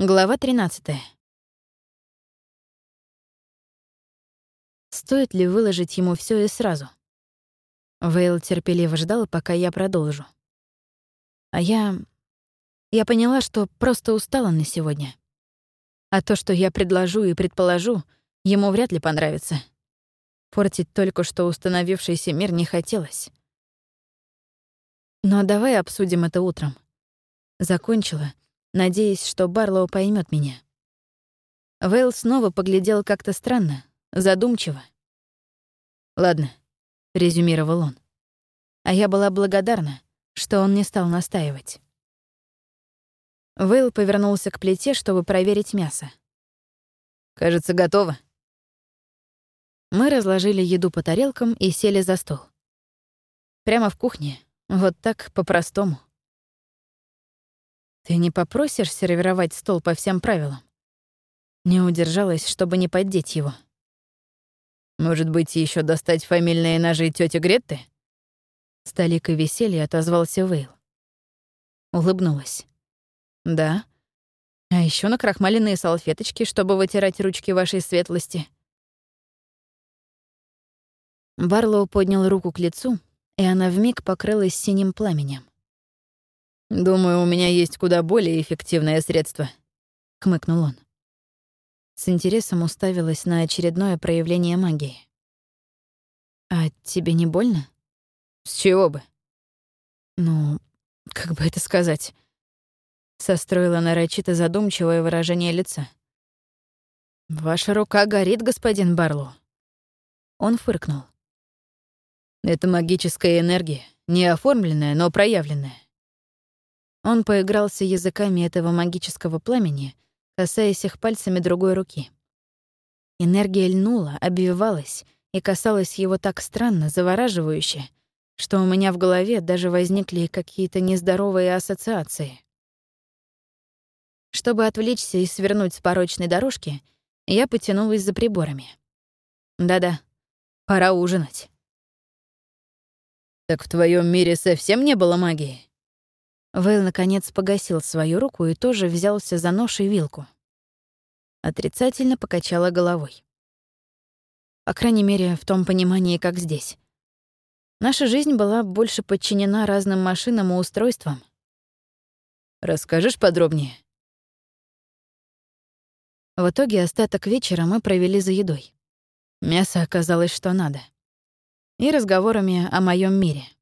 Глава 13. Стоит ли выложить ему все и сразу? Вейл терпеливо ждал, пока я продолжу. А я... Я поняла, что просто устала на сегодня. А то, что я предложу и предположу, ему вряд ли понравится. Портить только что установившийся мир не хотелось. Но давай обсудим это утром. Закончила — надеясь, что Барлоу поймет меня. Вейл снова поглядел как-то странно, задумчиво. «Ладно», — резюмировал он. А я была благодарна, что он не стал настаивать. Вейл повернулся к плите, чтобы проверить мясо. «Кажется, готово». Мы разложили еду по тарелкам и сели за стол. Прямо в кухне, вот так, по-простому. Ты не попросишь сервировать стол по всем правилам? Не удержалась, чтобы не поддеть его. Может быть, еще достать фамильные ножи тети Гретты? С толикой веселья отозвался Вейл. Улыбнулась. Да. А еще накрахмаленные салфеточки, чтобы вытирать ручки вашей светлости. Барлоу поднял руку к лицу, и она вмиг покрылась синим пламенем. «Думаю, у меня есть куда более эффективное средство», — хмыкнул он. С интересом уставилась на очередное проявление магии. «А тебе не больно?» «С чего бы?» «Ну, как бы это сказать?» Состроила нарочито задумчивое выражение лица. «Ваша рука горит, господин Барлоу». Он фыркнул. «Это магическая энергия, не оформленная, но проявленная. Он поигрался языками этого магического пламени, касаясь их пальцами другой руки. Энергия льнула, обвивалась и касалась его так странно, завораживающе, что у меня в голове даже возникли какие-то нездоровые ассоциации. Чтобы отвлечься и свернуть с порочной дорожки, я потянулась за приборами. Да-да, пора ужинать. «Так в твоем мире совсем не было магии?» Вейл, наконец, погасил свою руку и тоже взялся за нож и вилку. Отрицательно покачала головой. По крайней мере, в том понимании, как здесь. Наша жизнь была больше подчинена разным машинам и устройствам. «Расскажешь подробнее?» В итоге остаток вечера мы провели за едой. Мясо оказалось, что надо. И разговорами о моем мире —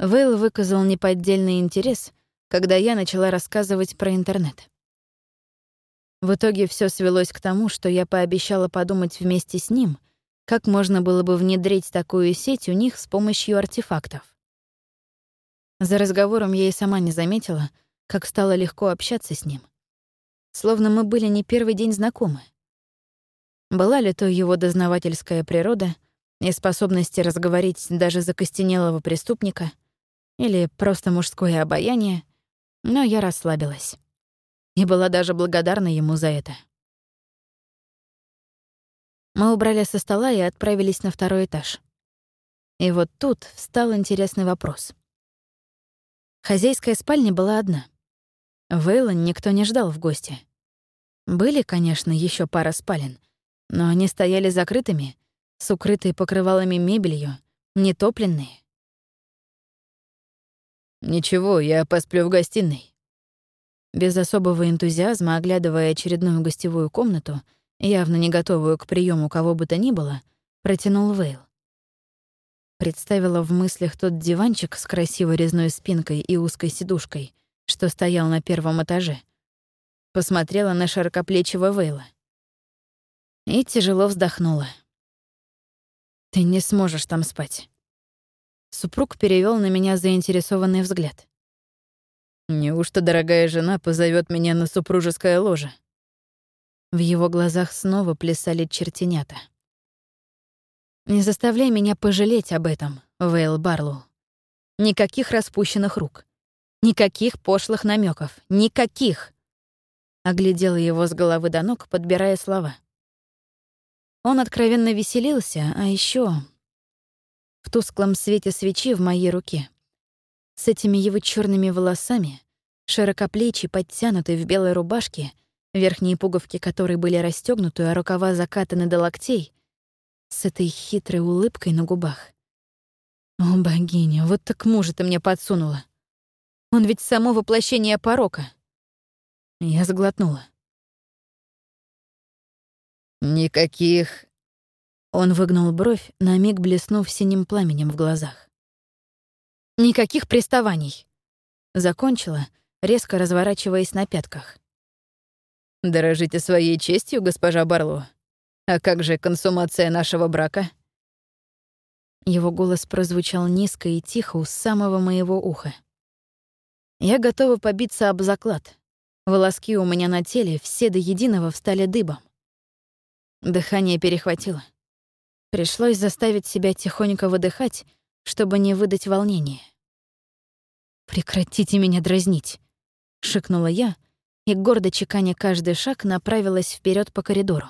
Вейл выказал неподдельный интерес, когда я начала рассказывать про интернет. В итоге все свелось к тому, что я пообещала подумать вместе с ним, как можно было бы внедрить такую сеть у них с помощью артефактов. За разговором я и сама не заметила, как стало легко общаться с ним. Словно мы были не первый день знакомы. Была ли то его дознавательская природа и способности разговорить даже закостенелого преступника — или просто мужское обаяние, но я расслабилась. И была даже благодарна ему за это. Мы убрали со стола и отправились на второй этаж. И вот тут встал интересный вопрос. Хозяйская спальня была одна. Вейлон никто не ждал в гости. Были, конечно, еще пара спален, но они стояли закрытыми, с укрытой покрывалами мебелью, нетопленные. «Ничего, я посплю в гостиной». Без особого энтузиазма, оглядывая очередную гостевую комнату, явно не готовую к приему кого бы то ни было, протянул Вейл. Представила в мыслях тот диванчик с красивой резной спинкой и узкой сидушкой, что стоял на первом этаже. Посмотрела на широкоплечего Вейла. И тяжело вздохнула. «Ты не сможешь там спать. Супруг перевел на меня заинтересованный взгляд. «Неужто дорогая жена позовет меня на супружеское ложе?» В его глазах снова плясали чертенята. «Не заставляй меня пожалеть об этом, Вейл Барлоу. Никаких распущенных рук. Никаких пошлых намеков, Никаких!» Оглядела его с головы до ног, подбирая слова. Он откровенно веселился, а еще в тусклом свете свечи в моей руке. С этими его черными волосами Широкоплечий, подтянутый в белой рубашке, верхние пуговки которой были расстегнуты, а рукава закатаны до локтей, с этой хитрой улыбкой на губах. О, богиня, вот так мужа ты мне подсунула. Он ведь само воплощение порока. Я заглотнула. «Никаких...» Он выгнул бровь, на миг блеснув синим пламенем в глазах. «Никаких приставаний!» Закончила, резко разворачиваясь на пятках. «Дорожите своей честью, госпожа Барло. А как же консумация нашего брака?» Его голос прозвучал низко и тихо у самого моего уха. Я готова побиться об заклад. Волоски у меня на теле все до единого встали дыбом. Дыхание перехватило. Пришлось заставить себя тихонько выдыхать, чтобы не выдать волнения. «Прекратите меня дразнить», — шикнула я, и, гордо чеканя каждый шаг, направилась вперед по коридору.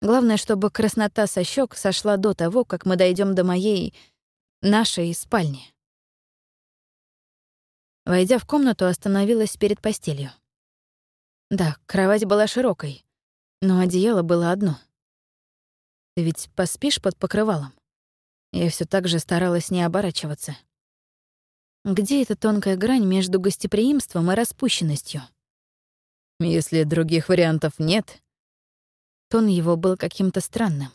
Главное, чтобы краснота со щек сошла до того, как мы дойдем до моей... нашей спальни. Войдя в комнату, остановилась перед постелью. Да, кровать была широкой, но одеяло было одно. Ты ведь поспишь под покрывалом? Я все так же старалась не оборачиваться. Где эта тонкая грань между гостеприимством и распущенностью? Если других вариантов нет... Тон его был каким-то странным.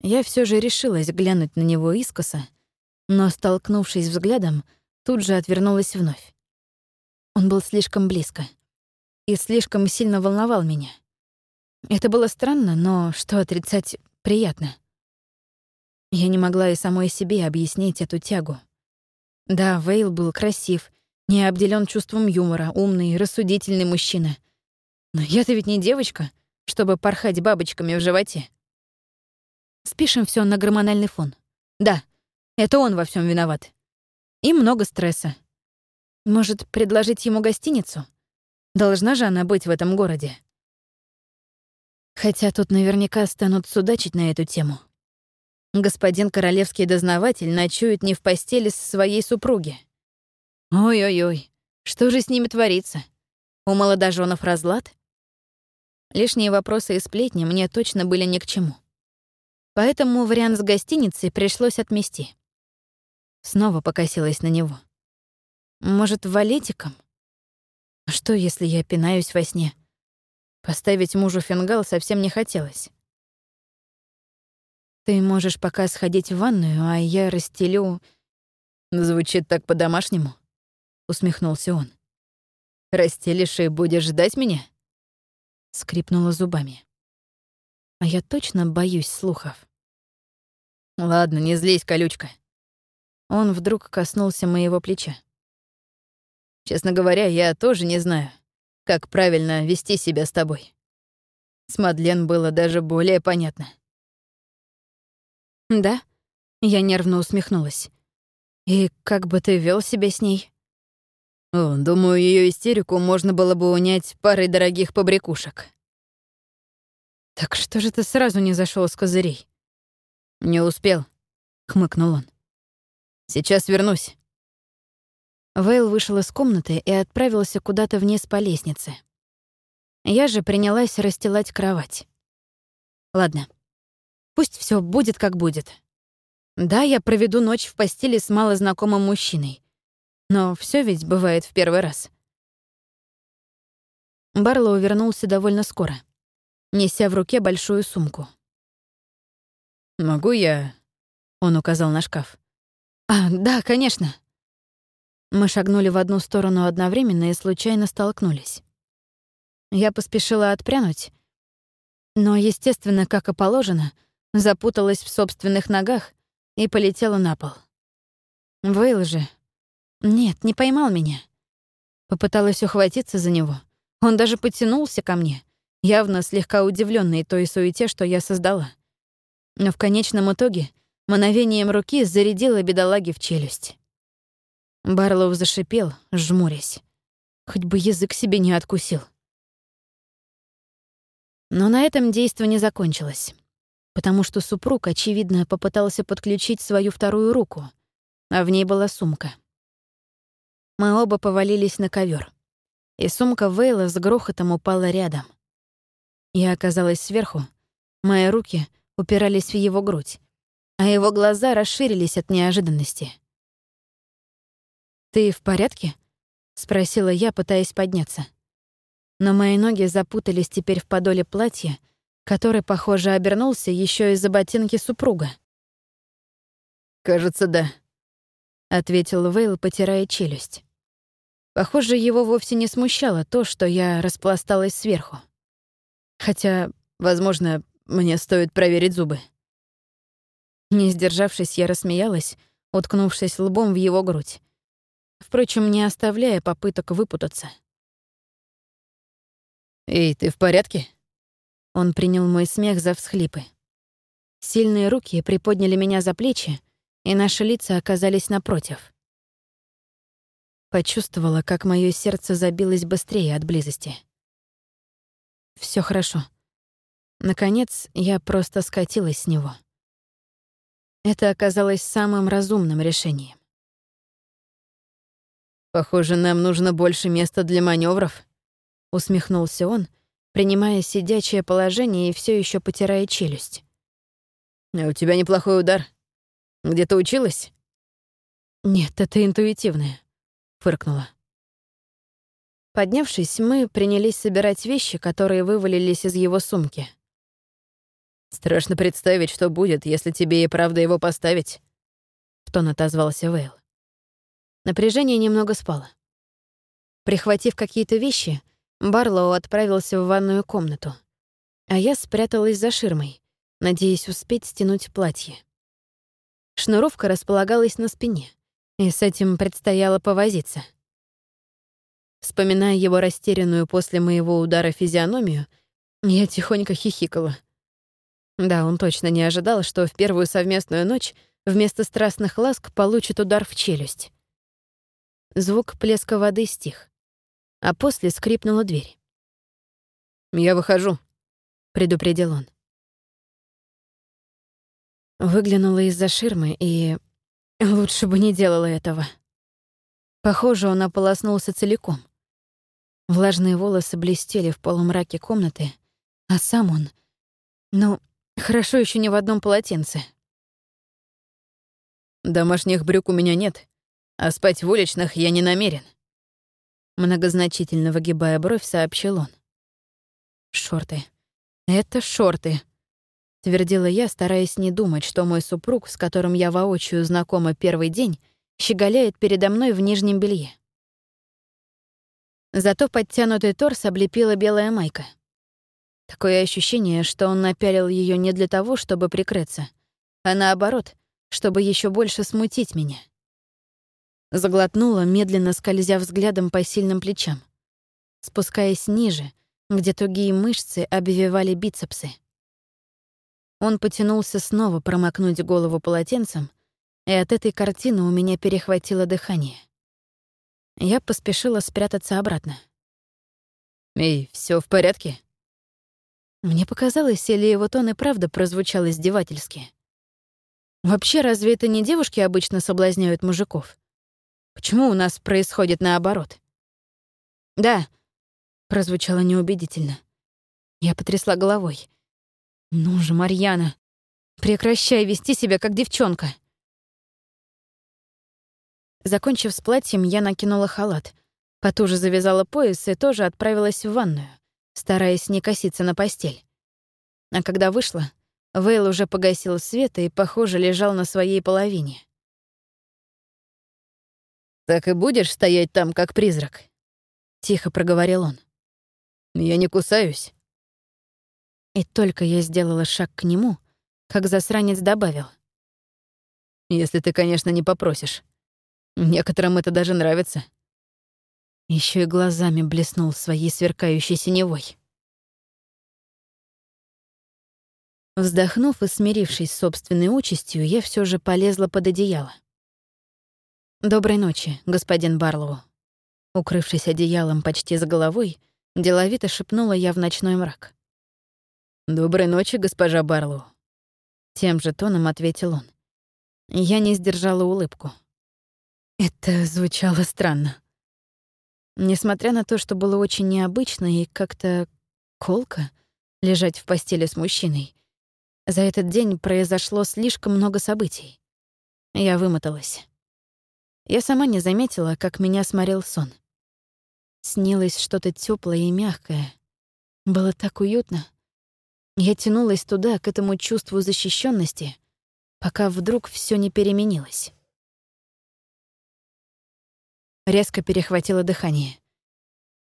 Я все же решилась глянуть на него искоса, но, столкнувшись взглядом, тут же отвернулась вновь. Он был слишком близко и слишком сильно волновал меня. Это было странно, но что отрицать приятно. Я не могла и самой себе объяснить эту тягу. Да, Вейл был красив, не обделен чувством юмора, умный, рассудительный мужчина. Но я-то ведь не девочка, чтобы порхать бабочками в животе. Спишем все на гормональный фон. Да, это он во всем виноват. И много стресса. Может, предложить ему гостиницу? Должна же она быть в этом городе. Хотя тут наверняка станут судачить на эту тему. Господин королевский дознаватель ночует не в постели со своей супруги. Ой-ой-ой, что же с ними творится? У молодоженов разлад? Лишние вопросы и сплетни мне точно были ни к чему. Поэтому вариант с гостиницей пришлось отмести. Снова покосилась на него. Может, валетиком? Что, если я пинаюсь во сне? Поставить мужу фингал совсем не хотелось. Ты можешь пока сходить в ванную, а я расстелю... Звучит так по-домашнему, усмехнулся он. Расстелишь и будешь ждать меня? Скрипнула зубами. А я точно боюсь слухов. Ладно, не злись, колючка. Он вдруг коснулся моего плеча. Честно говоря, я тоже не знаю, как правильно вести себя с тобой. С Мадлен было даже более понятно. «Да?» — я нервно усмехнулась. «И как бы ты вел себя с ней?» О, думаю, ее истерику можно было бы унять парой дорогих побрякушек. «Так что же ты сразу не зашел с козырей?» «Не успел», — хмыкнул он. «Сейчас вернусь». Вейл вышел из комнаты и отправился куда-то вниз по лестнице. Я же принялась расстилать кровать. Ладно, пусть все будет как будет. Да, я проведу ночь в постели с малознакомым мужчиной. Но все ведь бывает в первый раз. Барлоу вернулся довольно скоро, неся в руке большую сумку. «Могу я...» — он указал на шкаф. «А, да, конечно». Мы шагнули в одну сторону одновременно и случайно столкнулись. Я поспешила отпрянуть, но, естественно, как и положено, запуталась в собственных ногах и полетела на пол. Вейл же... Нет, не поймал меня. Попыталась ухватиться за него. Он даже потянулся ко мне, явно слегка удивленный той суете, что я создала. Но в конечном итоге мановением руки зарядила бедолаги в челюсть. Барлоу зашипел, жмурясь. Хоть бы язык себе не откусил. Но на этом действо не закончилось, потому что супруг, очевидно, попытался подключить свою вторую руку, а в ней была сумка. мы оба повалились на ковер, и сумка Вейла с грохотом упала рядом. Я оказалась сверху, мои руки упирались в его грудь, а его глаза расширились от неожиданности. «Ты в порядке?» — спросила я, пытаясь подняться. Но мои ноги запутались теперь в подоле платья, который, похоже, обернулся еще из-за ботинки супруга. «Кажется, да», — ответил Вейл, потирая челюсть. Похоже, его вовсе не смущало то, что я распласталась сверху. Хотя, возможно, мне стоит проверить зубы. Не сдержавшись, я рассмеялась, уткнувшись лбом в его грудь. Впрочем, не оставляя попыток выпутаться. «Эй, ты в порядке?» Он принял мой смех за всхлипы. Сильные руки приподняли меня за плечи, и наши лица оказались напротив. Почувствовала, как мое сердце забилось быстрее от близости. Все хорошо. Наконец, я просто скатилась с него. Это оказалось самым разумным решением. «Похоже, нам нужно больше места для маневров, усмехнулся он, принимая сидячее положение и все еще потирая челюсть. «А у тебя неплохой удар. Где ты училась?» «Нет, это интуитивное», — фыркнула. Поднявшись, мы принялись собирать вещи, которые вывалились из его сумки. «Страшно представить, что будет, если тебе и правда его поставить», — в тон отозвался Вейл. Напряжение немного спало. Прихватив какие-то вещи, Барлоу отправился в ванную комнату, а я спряталась за ширмой, надеясь успеть стянуть платье. Шнуровка располагалась на спине, и с этим предстояло повозиться. Вспоминая его растерянную после моего удара физиономию, я тихонько хихикала. Да, он точно не ожидал, что в первую совместную ночь вместо страстных ласк получит удар в челюсть. Звук плеска воды стих, а после скрипнула дверь. «Я выхожу», — предупредил он. Выглянула из-за ширмы и... Лучше бы не делала этого. Похоже, он ополоснулся целиком. Влажные волосы блестели в полумраке комнаты, а сам он... Ну, Хорошо еще не в одном полотенце. Домашних брюк у меня нет, а спать в уличных я не намерен. Многозначительно выгибая бровь, сообщил он. Шорты. Это шорты. Твердила я, стараясь не думать, что мой супруг, с которым я воочию знакома первый день, щеголяет передо мной в нижнем белье. Зато подтянутый торс облепила белая майка. Такое ощущение, что он напялил ее не для того, чтобы прикрыться, а наоборот, чтобы еще больше смутить меня. Заглотнула, медленно скользя взглядом по сильным плечам, спускаясь ниже, где тугие мышцы обвивали бицепсы. Он потянулся снова промокнуть голову полотенцем, и от этой картины у меня перехватило дыхание. Я поспешила спрятаться обратно. «Эй, все в порядке?» Мне показалось, или его тон и правда прозвучал издевательски. Вообще, разве это не девушки обычно соблазняют мужиков? Почему у нас происходит наоборот? «Да», — прозвучало неубедительно. Я потрясла головой. «Ну же, Марьяна, прекращай вести себя как девчонка». Закончив с платьем, я накинула халат, потуже завязала пояс и тоже отправилась в ванную стараясь не коситься на постель. А когда вышла, Вейл уже погасил свет и, похоже, лежал на своей половине. «Так и будешь стоять там, как призрак?» — тихо проговорил он. «Я не кусаюсь». И только я сделала шаг к нему, как засранец добавил. «Если ты, конечно, не попросишь. Некоторым это даже нравится». Еще и глазами блеснул своей сверкающей синевой. Вздохнув и смирившись с собственной участью, я все же полезла под одеяло. «Доброй ночи, господин Барлоу». Укрывшись одеялом почти за головой, деловито шепнула я в ночной мрак. «Доброй ночи, госпожа Барлоу», — тем же тоном ответил он. Я не сдержала улыбку. Это звучало странно. Несмотря на то, что было очень необычно и как-то колко лежать в постели с мужчиной, за этот день произошло слишком много событий. Я вымоталась. Я сама не заметила, как меня сморил сон. Снилось что-то теплое и мягкое. Было так уютно. Я тянулась туда, к этому чувству защищенности, пока вдруг все не переменилось. Резко перехватило дыхание.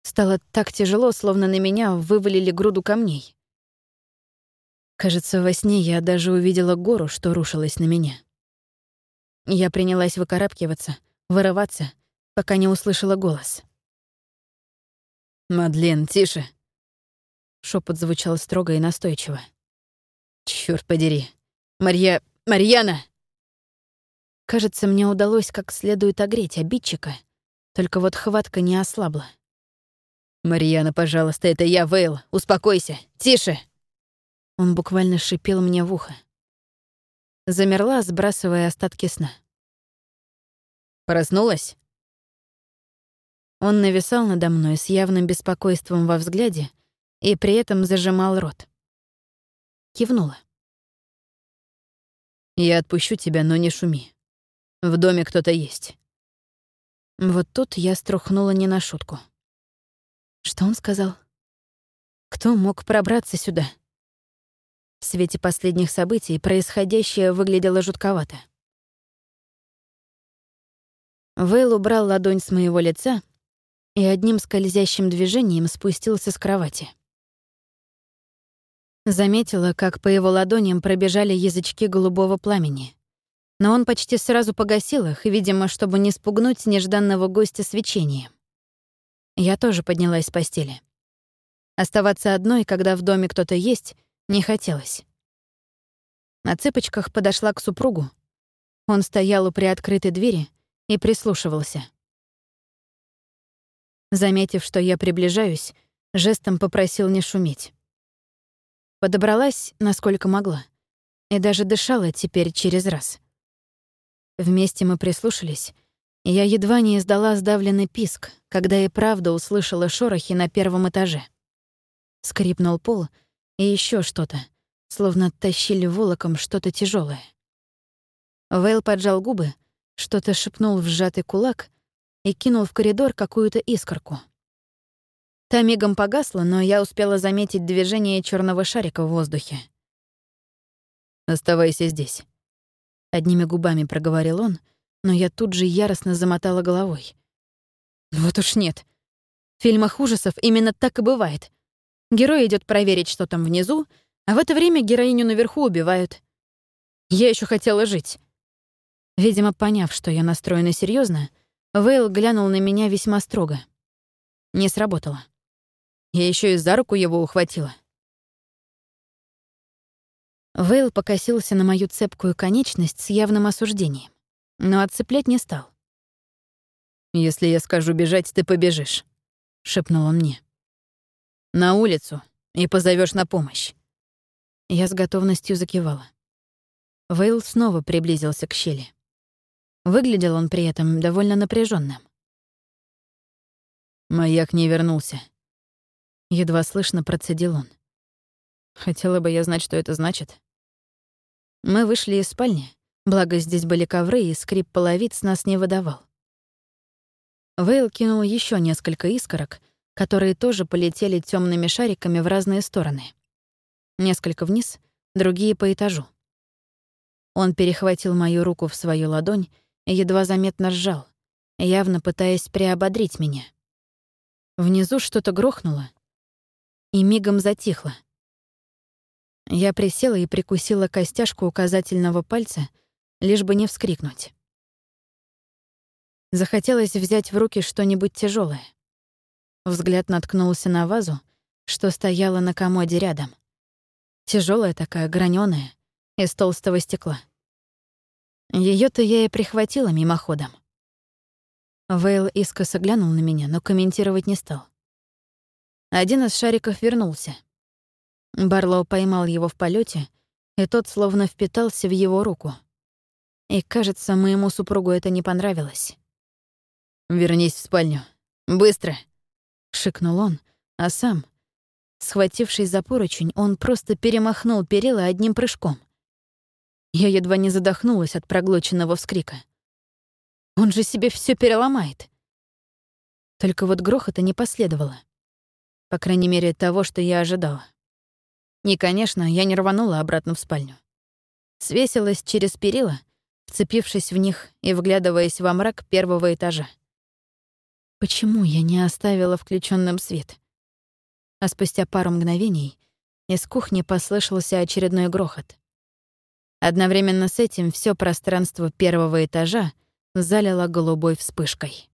Стало так тяжело, словно на меня вывалили груду камней. Кажется, во сне я даже увидела гору, что рушилась на меня. Я принялась выкарабкиваться, вырываться, пока не услышала голос. «Мадлен, тише!» Шепот звучал строго и настойчиво. Черт подери! Марья... Марьяна!» Кажется, мне удалось как следует огреть обидчика, только вот хватка не ослабла. «Марьяна, пожалуйста, это я, Вейл. Успокойся. Тише!» Он буквально шипел мне в ухо. Замерла, сбрасывая остатки сна. «Проснулась?» Он нависал надо мной с явным беспокойством во взгляде и при этом зажимал рот. Кивнула. «Я отпущу тебя, но не шуми. В доме кто-то есть». Вот тут я струхнула не на шутку. Что он сказал? Кто мог пробраться сюда? В свете последних событий происходящее выглядело жутковато. Вейл убрал ладонь с моего лица и одним скользящим движением спустился с кровати. Заметила, как по его ладоням пробежали язычки голубого пламени. Но он почти сразу погасил их, видимо, чтобы не спугнуть нежданного гостя свечением. Я тоже поднялась с постели. Оставаться одной, когда в доме кто-то есть, не хотелось. На цыпочках подошла к супругу. Он стоял у приоткрытой двери и прислушивался. Заметив, что я приближаюсь, жестом попросил не шуметь. Подобралась, насколько могла, и даже дышала теперь через раз. Вместе мы прислушались, и я едва не издала сдавленный писк, когда и правда услышала шорохи на первом этаже. Скрипнул пол, и еще что-то, словно тащили волоком что-то тяжелое. Вейл поджал губы, что-то шепнул в сжатый кулак и кинул в коридор какую-то искорку. Та мигом погасла, но я успела заметить движение черного шарика в воздухе. «Оставайся здесь», — одними губами проговорил он, но я тут же яростно замотала головой. «Вот уж нет. В фильмах ужасов именно так и бывает. Герой идет проверить, что там внизу, а в это время героиню наверху убивают. Я еще хотела жить». Видимо, поняв, что я настроена серьезно, Вейл глянул на меня весьма строго. Не сработало. Я еще и за руку его ухватила. Вейл покосился на мою цепкую конечность с явным осуждением, но отцеплять не стал. «Если я скажу бежать, ты побежишь», — шепнул он мне. «На улицу и позовешь на помощь». Я с готовностью закивала. Вейл снова приблизился к щели. Выглядел он при этом довольно напряженным. «Маяк не вернулся», Едва слышно процедил он. Хотела бы я знать, что это значит. Мы вышли из спальни, благо здесь были ковры, и скрип половиц нас не выдавал. Вейл кинул еще несколько искорок, которые тоже полетели темными шариками в разные стороны. Несколько вниз, другие по этажу. Он перехватил мою руку в свою ладонь едва заметно сжал, явно пытаясь приободрить меня. Внизу что-то грохнуло, и мигом затихло. Я присела и прикусила костяшку указательного пальца, лишь бы не вскрикнуть. Захотелось взять в руки что-нибудь тяжелое. Взгляд наткнулся на вазу, что стояла на комоде рядом. Тяжелая такая, граненая, из толстого стекла. Ее то я и прихватила мимоходом. Вейл искоса глянул на меня, но комментировать не стал. Один из шариков вернулся. Барлоу поймал его в полете, и тот словно впитался в его руку. И, кажется, моему супругу это не понравилось. «Вернись в спальню. Быстро!» — шикнул он, а сам, схватившись за поручень, он просто перемахнул перила одним прыжком. Я едва не задохнулась от проглоченного вскрика. Он же себе все переломает. Только вот грохота не последовало. По крайней мере, того, что я ожидала. И, конечно, я не рванула обратно в спальню. Свесилась через перила, вцепившись в них и вглядываясь во мрак первого этажа. Почему я не оставила включенным свет? А спустя пару мгновений из кухни послышался очередной грохот. Одновременно с этим все пространство первого этажа залило голубой вспышкой.